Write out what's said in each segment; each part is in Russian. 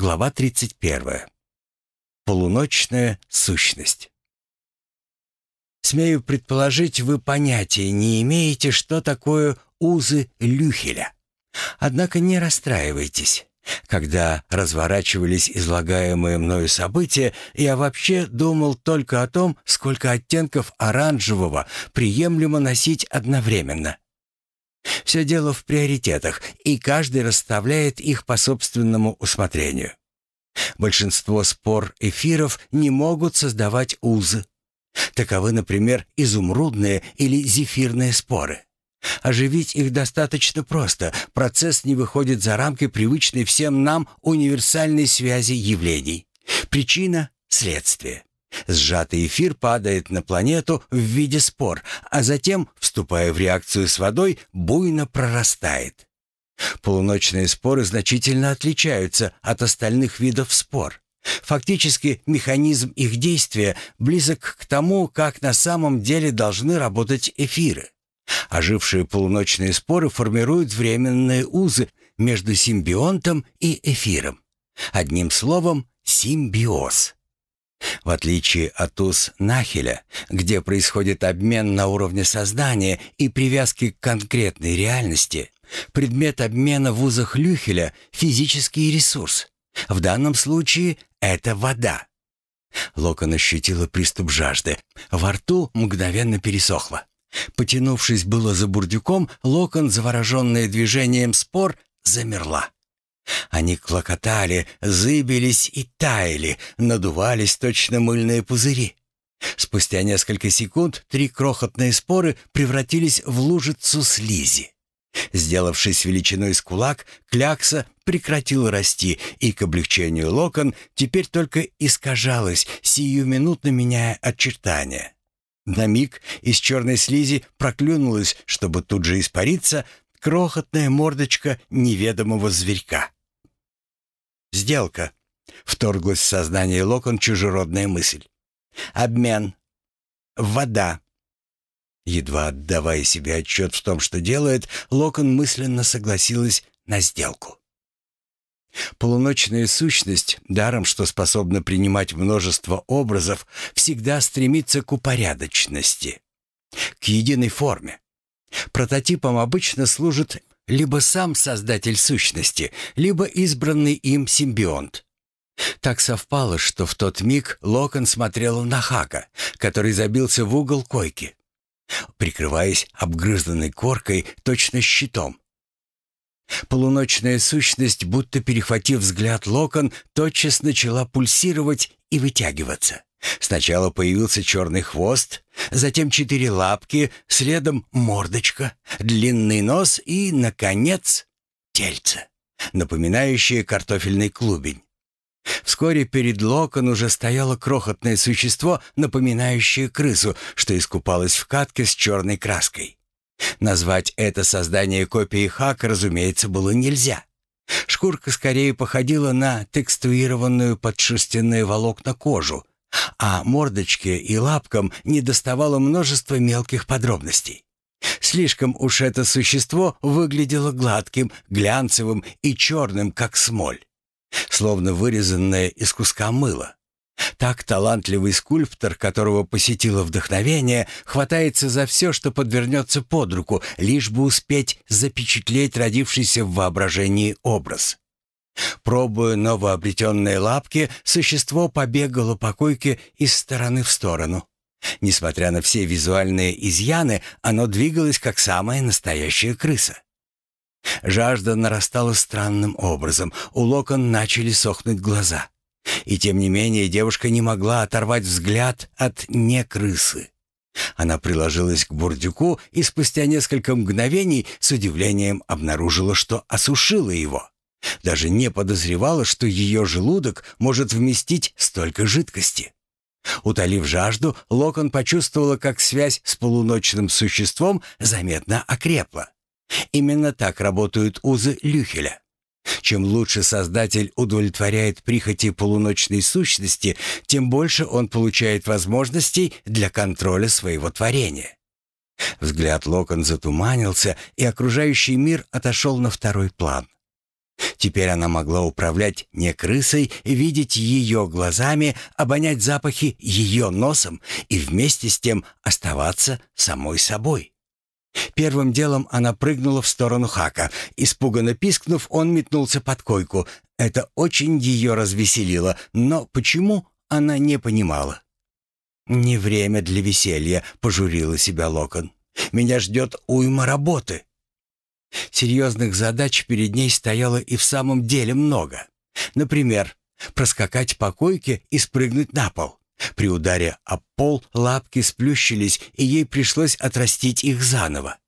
Глава 31. Полуночная сущность. Смею предположить, вы понятия не имеете, что такое узы Люхеля. Однако не расстраивайтесь. Когда разворачивались излагаемые мною события, я вообще думал только о том, сколько оттенков оранжевого приемлемо носить одновременно. Все дело в приоритетах, и каждый расставляет их по собственному усмотрению. Большинство спор эфиров не могут создавать узы. Таковы, например, изумрудные или зефирные споры. Оживить их достаточно просто. Процесс не выходит за рамки привычной всем нам универсальной связи явлений. Причина — следствие. Сжатый эфир падает на планету в виде спор, а затем, вступая в реакцию с водой, буйно прорастает. Полуночные споры значительно отличаются от остальных видов спор. Фактически механизм их действия близок к тому, как на самом деле должны работать эфиры. Ожившие полуночные споры формируют временные узы между симбионтом и эфиром. Одним словом, симбиоз. В отличие от уз Нахеля, где происходит обмен на уровне сознания и привязки к конкретной реальности, предмет обмена в узах Люхеля — физический ресурс. В данном случае это вода. Локон ощутила приступ жажды. Во рту мгновенно пересохло. Потянувшись было за бурдюком, Локон, завороженная движением спор, замерла. Они клокотали, зыбились и таяли, надувались точно мыльные пузыри. Спустя несколько секунд три крохотные споры превратились в лужицу слизи. Сделавшись величиной с кулак, клякса прекратила расти, и к облегчению локон теперь только искажалась, сиюминутно меняя очертания. На миг из черной слизи проклюнулась, чтобы тут же испариться, крохотная мордочка неведомого зверька. «Сделка», — вторглась в сознание Локон чужеродная мысль. «Обмен. Вода». Едва отдавая себе отчет в том, что делает, Локон мысленно согласилась на сделку. Полуночная сущность, даром что способна принимать множество образов, всегда стремится к упорядоченности, к единой форме. Прототипом обычно служит либо сам создатель сущности, либо избранный им симбионт. Так совпало, что в тот миг Локон смотрел на Хака, который забился в угол койки, прикрываясь обгрызанной коркой, точно щитом. Полуночная сущность, будто перехватив взгляд Локон, тотчас начала пульсировать и вытягиваться. Сначала появился черный хвост, затем четыре лапки, следом мордочка, длинный нос и, наконец, тельце, напоминающее картофельный клубень. Вскоре перед Локон уже стояло крохотное существо, напоминающее крысу, что искупалось в катке с черной краской. Назвать это создание копии Хака, разумеется, было нельзя. Шкурка скорее походила на текстуированную под шерстяные волокна кожу, а мордочке и лапкам недоставало множество мелких подробностей. Слишком уж это существо выглядело гладким, глянцевым и черным, как смоль, словно вырезанное из куска мыла. Так талантливый скульптор, которого посетило вдохновение, хватается за все, что подвернется под руку, лишь бы успеть запечатлеть родившийся в воображении образ. Пробуя новообретенные лапки, существо побегало по койке из стороны в сторону. Несмотря на все визуальные изъяны, оно двигалось как самая настоящая крыса. Жажда нарастала странным образом, у Локон начали сохнуть глаза. И тем не менее девушка не могла оторвать взгляд от не крысы. Она приложилась к бурдюку и спустя несколько мгновений с удивлением обнаружила, что осушила его. Даже не подозревала, что ее желудок может вместить столько жидкости. Утолив жажду, Локон почувствовала, как связь с полуночным существом заметно окрепла. Именно так работают узы Люхеля. Чем лучше Создатель удовлетворяет прихоти полуночной сущности, тем больше он получает возможностей для контроля своего творения. Взгляд Локон затуманился, и окружающий мир отошел на второй план. Теперь она могла управлять не крысой, видеть ее глазами, обонять запахи ее носом и вместе с тем оставаться самой собой. Первым делом она прыгнула в сторону Хака. Испуганно пискнув, он метнулся под койку. Это очень ее развеселило, но почему, она не понимала. «Не время для веселья», — пожурила себя Локон. «Меня ждет уйма работы». Серьезных задач перед ней стояло и в самом деле много. Например, проскакать по койке и спрыгнуть на пол. При ударе об пол лапки сплющились, и ей пришлось отрастить их заново.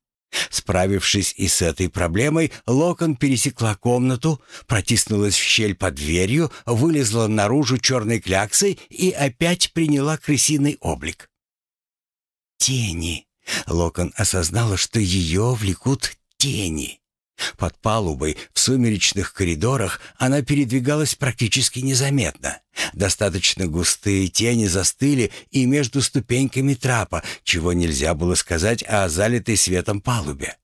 Справившись и с этой проблемой, Локон пересекла комнату, протиснулась в щель под дверью, вылезла наружу черной кляксой и опять приняла крысиный облик. «Тени!» Локон осознала, что ее влекут тени. Под палубой, в сумеречных коридорах, она передвигалась практически незаметно. Достаточно густые тени застыли и между ступеньками трапа, чего нельзя было сказать о залитой светом палубе.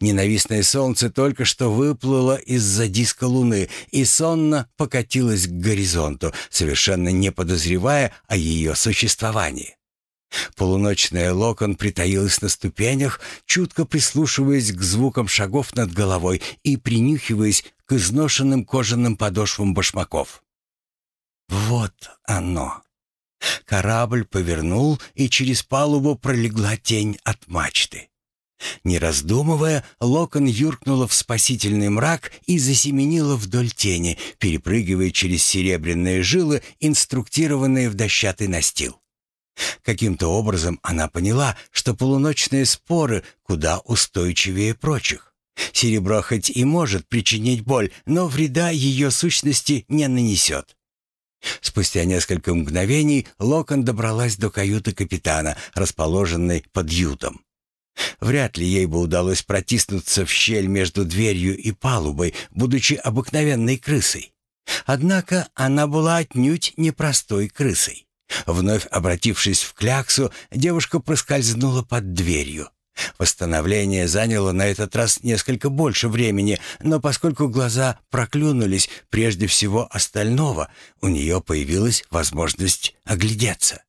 Ненавистное солнце только что выплыло из-за диска луны и сонно покатилось к горизонту, совершенно не подозревая о ее существовании. Полуночная локон притаилась на ступенях, чутко прислушиваясь к звукам шагов над головой и принюхиваясь к изношенным кожаным подошвам башмаков. Вот оно. Корабль повернул, и через палубу пролегла тень от мачты. Не раздумывая, Локон юркнула в спасительный мрак и засеменила вдоль тени, перепрыгивая через серебряные жилы, инструктированные в дощатый настил. Каким-то образом она поняла, что полуночные споры куда устойчивее прочих. Серебро хоть и может причинить боль, но вреда ее сущности не нанесет. Спустя несколько мгновений Локон добралась до каюты капитана, расположенной под ютом. Вряд ли ей бы удалось протиснуться в щель между дверью и палубой, будучи обыкновенной крысой. Однако она была отнюдь непростой крысой. Вновь обратившись в кляксу, девушка проскользнула под дверью. Восстановление заняло на этот раз несколько больше времени, но поскольку глаза проклюнулись прежде всего остального, у нее появилась возможность оглядеться.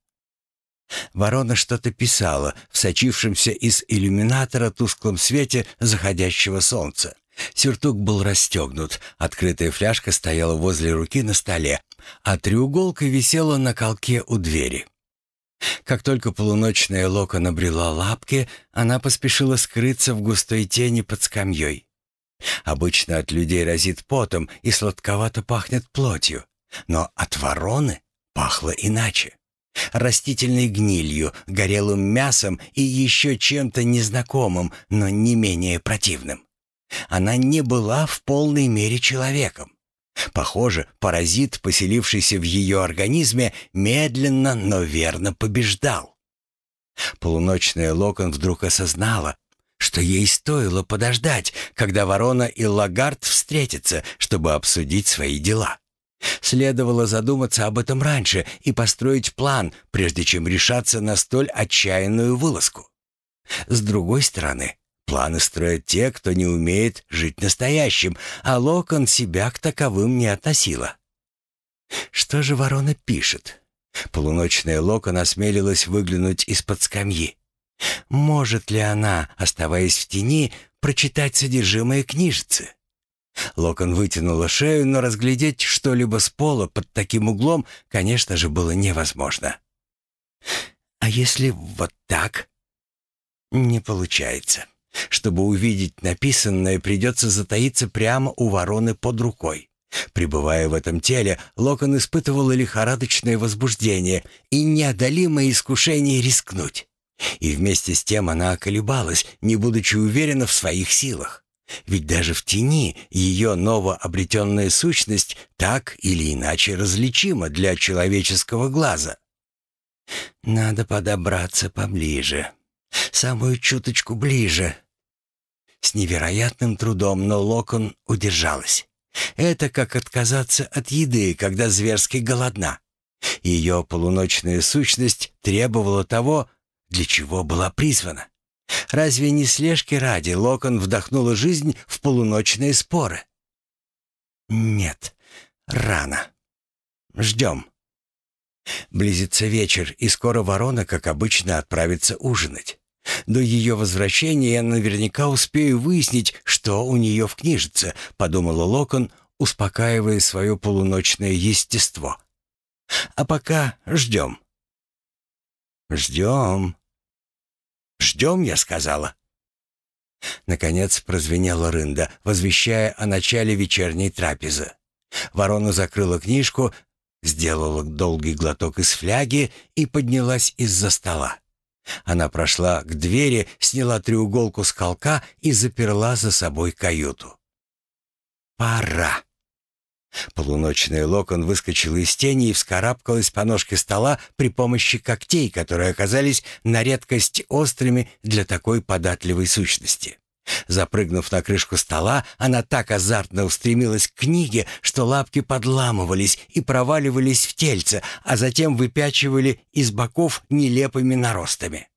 Ворона что-то писала в сочившемся из иллюминатора тусклом свете заходящего солнца. Сюртук был расстегнут, открытая фляжка стояла возле руки на столе, а треуголка висела на колке у двери. Как только полуночная лока набрела лапки, она поспешила скрыться в густой тени под скамьей. Обычно от людей разит потом и сладковато пахнет плотью, но от вороны пахло иначе. Растительной гнилью, горелым мясом и еще чем-то незнакомым, но не менее противным. Она не была в полной мере человеком. Похоже, паразит, поселившийся в ее организме, медленно, но верно побеждал. Полуночная Локон вдруг осознала, что ей стоило подождать, когда Ворона и Лагард встретятся, чтобы обсудить свои дела. Следовало задуматься об этом раньше и построить план, прежде чем решаться на столь отчаянную вылазку. С другой стороны, Планы строят те, кто не умеет жить настоящим, а Локон себя к таковым не относила. Что же ворона пишет? Полуночная Локон осмелилась выглянуть из-под скамьи. Может ли она, оставаясь в тени, прочитать содержимое книжицы? Локон вытянула шею, но разглядеть что-либо с пола под таким углом, конечно же, было невозможно. А если вот так? Не получается. Чтобы увидеть написанное, придется затаиться прямо у вороны под рукой. Пребывая в этом теле, Локон испытывал лихорадочное возбуждение и неодолимое искушение рискнуть. И вместе с тем она околебалась, не будучи уверена в своих силах. Ведь даже в тени ее новообретенная сущность так или иначе различима для человеческого глаза. «Надо подобраться поближе», самую чуточку ближе, с невероятным трудом, но Локон удержалась. Это как отказаться от еды, когда зверски голодна. Ее полуночная сущность требовала того, для чего была призвана. Разве не слежки ради Локон вдохнула жизнь в полуночные споры? Нет, рано. Ждем. Близится вечер, и скоро ворона, как обычно, отправится ужинать. До ее возвращения я наверняка успею выяснить, что у нее в книжице, подумала Локон, успокаивая свое полуночное естество. А пока ждем. Ждем. Ждем, я сказала. Наконец прозвенела рында, возвещая о начале вечерней трапезы. Ворона закрыла книжку, сделала долгий глоток из фляги и поднялась из-за стола. Она прошла к двери, сняла треуголку с колка и заперла за собой каюту. «Пора!» Полуночный локон выскочил из тени и вскарабкалась по ножке стола при помощи когтей, которые оказались на редкость острыми для такой податливой сущности. Запрыгнув на крышку стола, она так азартно устремилась к книге, что лапки подламывались и проваливались в тельце, а затем выпячивали из боков нелепыми наростами.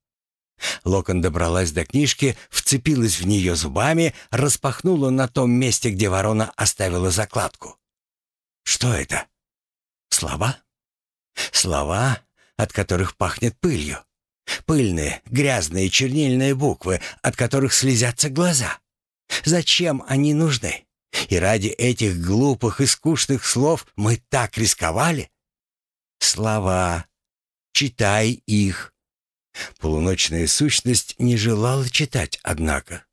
Локон добралась до книжки, вцепилась в нее зубами, распахнула на том месте, где ворона оставила закладку. Что это? Слова? Слова, от которых пахнет пылью. Пыльные, грязные чернильные буквы, от которых слезятся глаза. Зачем они нужны? И ради этих глупых и скучных слов мы так рисковали? Слова. Читай их. Полуночная сущность не желала читать, однако.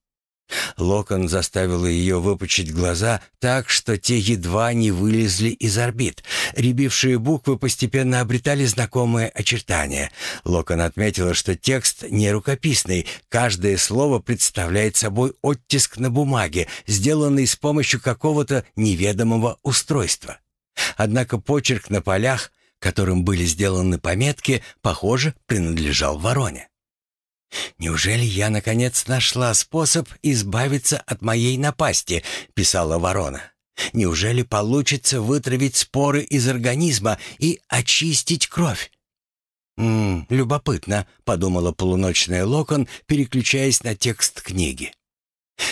Локон заставил ее выпучить глаза так, что те едва не вылезли из орбит. Рябившие буквы постепенно обретали знакомые очертания. Локон отметила, что текст не рукописный. Каждое слово представляет собой оттиск на бумаге, сделанный с помощью какого-то неведомого устройства. Однако почерк на полях, которым были сделаны пометки, похоже, принадлежал вороне. «Неужели я, наконец, нашла способ избавиться от моей напасти?» — писала ворона. «Неужели получится вытравить споры из организма и очистить кровь?» «М любопытно», — подумала полуночная локон, переключаясь на текст книги.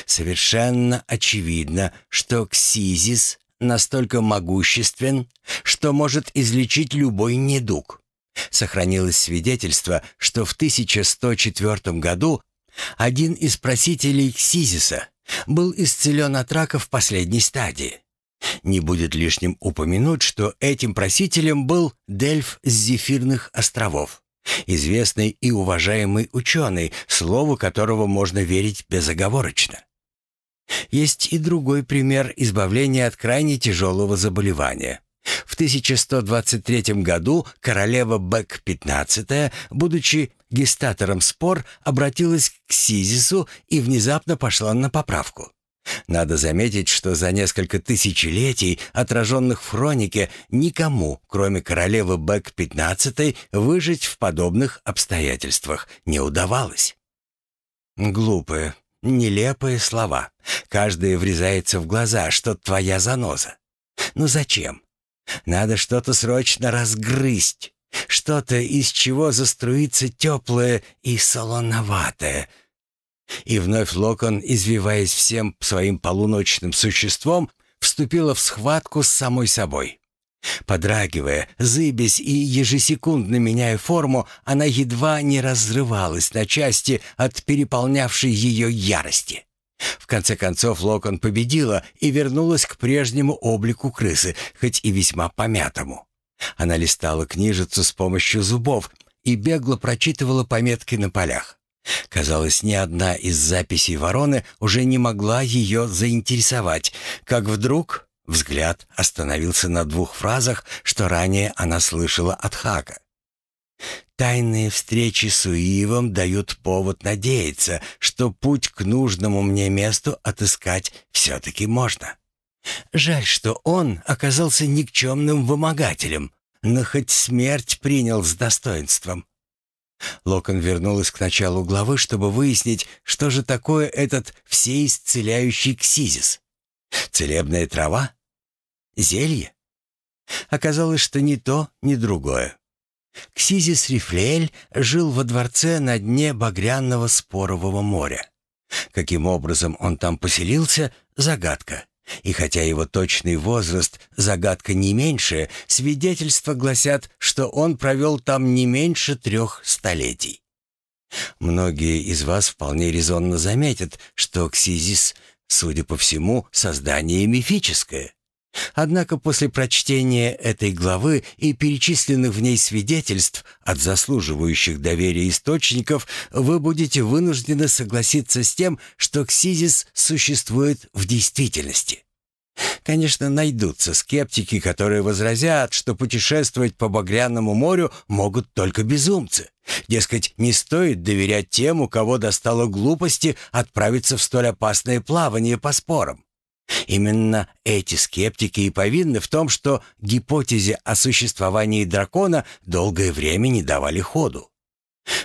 «Совершенно очевидно, что Ксизис настолько могуществен, что может излечить любой недуг. Сохранилось свидетельство, что в 1104 году один из просителей Сизиса был исцелен от рака в последней стадии. Не будет лишним упомянуть, что этим просителем был Дельф с Зефирных островов, известный и уважаемый ученый, слову которого можно верить безоговорочно. Есть и другой пример избавления от крайне тяжелого заболевания. В 1123 году королева Бек-15, будучи гестатором спор, обратилась к Сизису и внезапно пошла на поправку. Надо заметить, что за несколько тысячелетий, отраженных в хронике, никому, кроме королевы Бек-15, выжить в подобных обстоятельствах не удавалось. Глупые, нелепые слова. Каждая врезается в глаза, что твоя заноза. Ну зачем? Надо что-то срочно разгрызть, что-то, из чего заструится теплое и солоноватое. И вновь Локон, извиваясь всем своим полуночным существом, вступила в схватку с самой собой. Подрагивая, зыбясь и ежесекундно меняя форму, она едва не разрывалась на части от переполнявшей ее ярости. В конце концов Локон победила и вернулась к прежнему облику крысы, хоть и весьма помятому. Она листала книжицу с помощью зубов и бегло прочитывала пометки на полях. Казалось, ни одна из записей вороны уже не могла ее заинтересовать, как вдруг взгляд остановился на двух фразах, что ранее она слышала от Хака. Тайные встречи с Уивом дают повод надеяться, что путь к нужному мне месту отыскать все-таки можно. Жаль, что он оказался никчемным вымогателем, но хоть смерть принял с достоинством. Локон вернулась к началу главы, чтобы выяснить, что же такое этот всеисцеляющий ксизис. Целебная трава? Зелье? Оказалось, что ни то, ни другое. Ксизис Рифлеэль жил во дворце на дне багряного спорового моря. Каким образом он там поселился — загадка. И хотя его точный возраст – загадка не меньше, свидетельства гласят, что он провел там не меньше трех столетий. Многие из вас вполне резонно заметят, что Ксизис, судя по всему, создание мифическое. Однако после прочтения этой главы и перечисленных в ней свидетельств от заслуживающих доверия источников, вы будете вынуждены согласиться с тем, что Ксизис существует в действительности. Конечно, найдутся скептики, которые возразят, что путешествовать по Багряному морю могут только безумцы. Дескать, не стоит доверять тем, у кого достало глупости отправиться в столь опасное плавание по спорам. Именно эти скептики и повинны в том, что гипотезе о существовании дракона долгое время не давали ходу.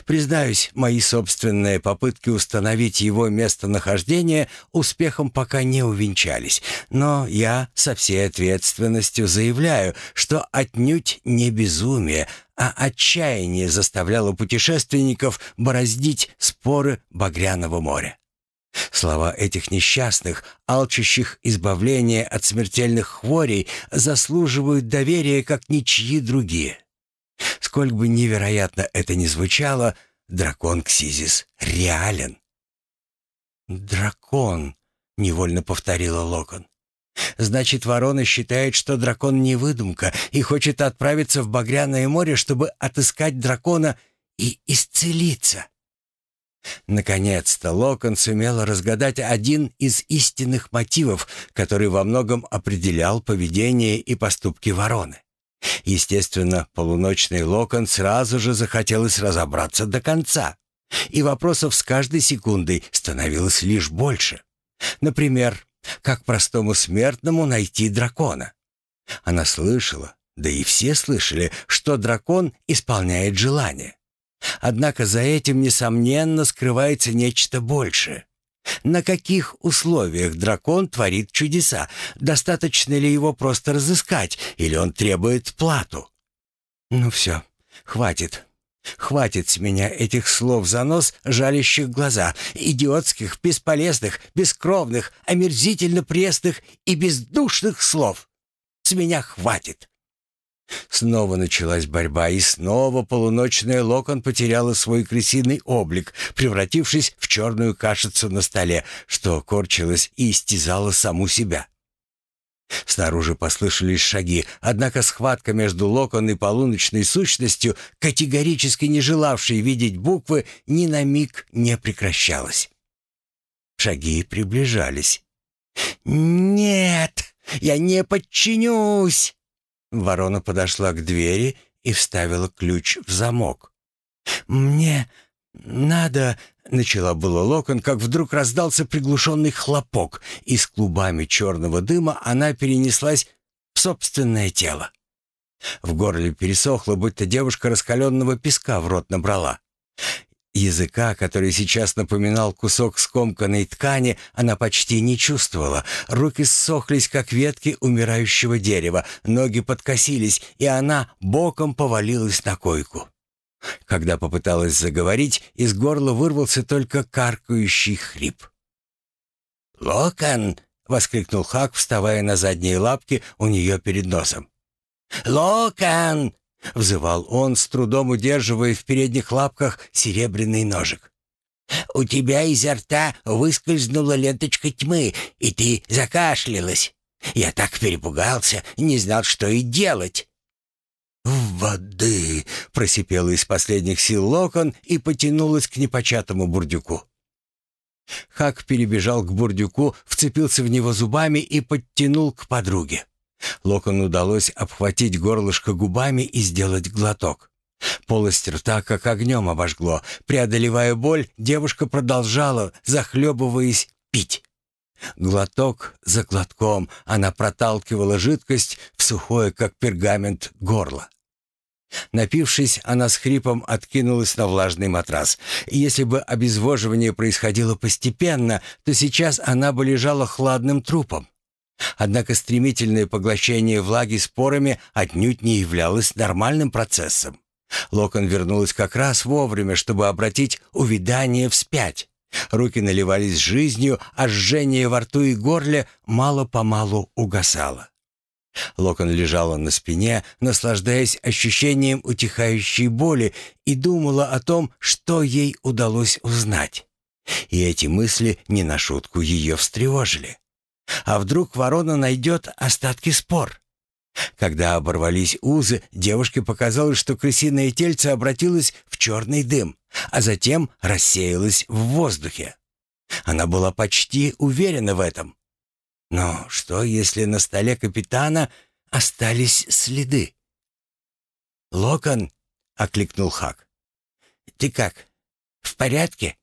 Признаюсь, мои собственные попытки установить его местонахождение успехом пока не увенчались, но я со всей ответственностью заявляю, что отнюдь не безумие, а отчаяние заставляло путешественников бороздить споры Багряного моря. Слова этих несчастных, алчущих избавления от смертельных хворей, заслуживают доверия, как ничьи другие. Сколь бы невероятно это ни звучало, дракон Ксизис реален. «Дракон», — невольно повторила Локон. «Значит, ворона считает, что дракон не выдумка и хочет отправиться в Багряное море, чтобы отыскать дракона и исцелиться». Наконец-то Локон сумел разгадать один из истинных мотивов, который во многом определял поведение и поступки вороны. Естественно, полуночный Локон сразу же захотелось разобраться до конца. И вопросов с каждой секундой становилось лишь больше. Например, как простому смертному найти дракона? Она слышала, да и все слышали, что дракон исполняет желание. Однако за этим, несомненно, скрывается нечто большее. На каких условиях дракон творит чудеса? Достаточно ли его просто разыскать, или он требует плату? Ну все, хватит. Хватит с меня этих слов за нос, жалящих глаза, идиотских, бесполезных, бескровных, омерзительно пресных и бездушных слов. С меня хватит. Снова началась борьба, и снова полуночная локон потеряла свой крысиный облик, превратившись в черную кашицу на столе, что корчилась и истязала саму себя. Снаружи послышались шаги, однако схватка между Локон и полуночной сущностью, категорически не желавшей видеть буквы, ни на миг не прекращалась. Шаги приближались. «Нет, я не подчинюсь!» Ворона подошла к двери и вставила ключ в замок. «Мне надо...» — начала было локон, как вдруг раздался приглушенный хлопок, и с клубами черного дыма она перенеслась в собственное тело. В горле пересохло, будто девушка раскаленного песка в рот набрала. Языка, который сейчас напоминал кусок скомканной ткани, она почти не чувствовала. Руки ссохлись, как ветки умирающего дерева, ноги подкосились, и она боком повалилась на койку. Когда попыталась заговорить, из горла вырвался только каркающий хрип. «Локон!» — воскликнул Хак, вставая на задние лапки у нее перед носом. «Локон!» — взывал он, с трудом удерживая в передних лапках серебряный ножик. «У тебя изо рта выскользнула ленточка тьмы, и ты закашлялась. Я так перепугался, не знал, что и делать». «Воды!» — просипела из последних сил локон и потянулась к непочатому бурдюку. Хак перебежал к бурдюку, вцепился в него зубами и подтянул к подруге. Локону удалось обхватить горлышко губами и сделать глоток. Полость рта как огнем обожгло. Преодолевая боль, девушка продолжала, захлебываясь, пить. Глоток за глотком она проталкивала жидкость в сухое, как пергамент, горло. Напившись, она с хрипом откинулась на влажный матрас. если бы обезвоживание происходило постепенно, то сейчас она бы лежала хладным трупом. Однако стремительное поглощение влаги спорами отнюдь не являлось нормальным процессом. Локон вернулась как раз вовремя, чтобы обратить увядание вспять. Руки наливались жизнью, а жжение во рту и горле мало-помалу угасало. Локон лежала на спине, наслаждаясь ощущением утихающей боли, и думала о том, что ей удалось узнать. И эти мысли не на шутку ее встревожили. А вдруг ворона найдет остатки спор? Когда оборвались узы, девушке показалось, что крысиное тельце обратилось в черный дым, а затем рассеялось в воздухе. Она была почти уверена в этом. Но что, если на столе капитана остались следы? «Локон», — окликнул Хак, — «ты как, в порядке?»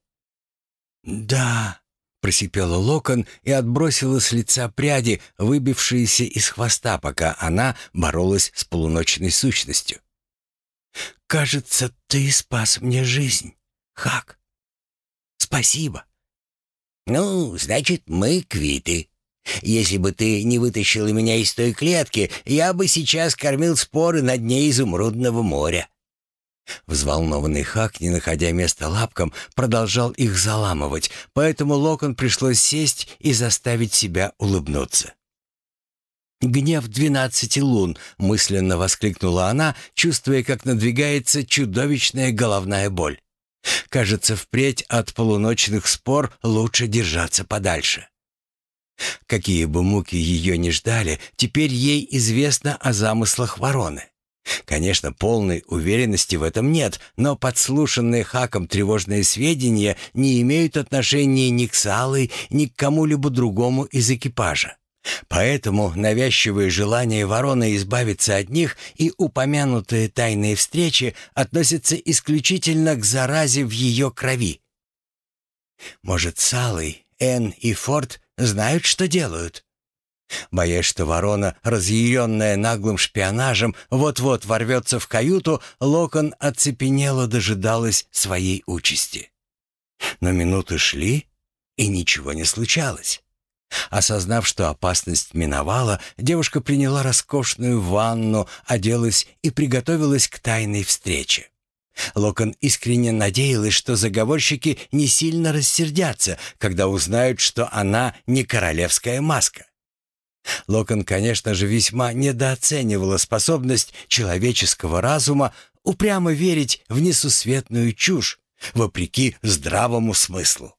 «Да», — просипела Локон и отбросила с лица пряди, выбившиеся из хвоста, пока она боролась с полуночной сущностью. «Кажется, ты спас мне жизнь, Хак. Спасибо». «Ну, значит, мы квиты», если бы ты не вытащила меня из той клетки, я бы сейчас кормил споры на дне изумрудного моря». Взволнованный Хак, не находя места лапкам, продолжал их заламывать, поэтому Локон пришлось сесть и заставить себя улыбнуться. «Гнев двенадцати лун!» — мысленно воскликнула она, чувствуя, как надвигается чудовищная головная боль. «Кажется, впредь от полуночных спор лучше держаться подальше». Какие бы муки ее ни ждали, теперь ей известно о замыслах вороны. Конечно, полной уверенности в этом нет, но подслушанные Хаком тревожные сведения не имеют отношения ни к Салой, ни к кому-либо другому из экипажа. Поэтому навязчивое желание вороны избавиться от них и упомянутые тайные встречи относятся исключительно к заразе в ее крови. Может, Салой, Энн и Форд знают, что делают. Боясь, что ворона, разъяренная наглым шпионажем, вот-вот ворвется в каюту, Локон оцепенело дожидалась своей участи. Но минуты шли, и ничего не случалось. Осознав, что опасность миновала, девушка приняла роскошную ванну, оделась и приготовилась к тайной встрече. Локон искренне надеялась, что заговорщики не сильно рассердятся, когда узнают, что она не королевская маска. Локон, конечно же, весьма недооценивала способность человеческого разума упрямо верить в несусветную чушь, вопреки здравому смыслу.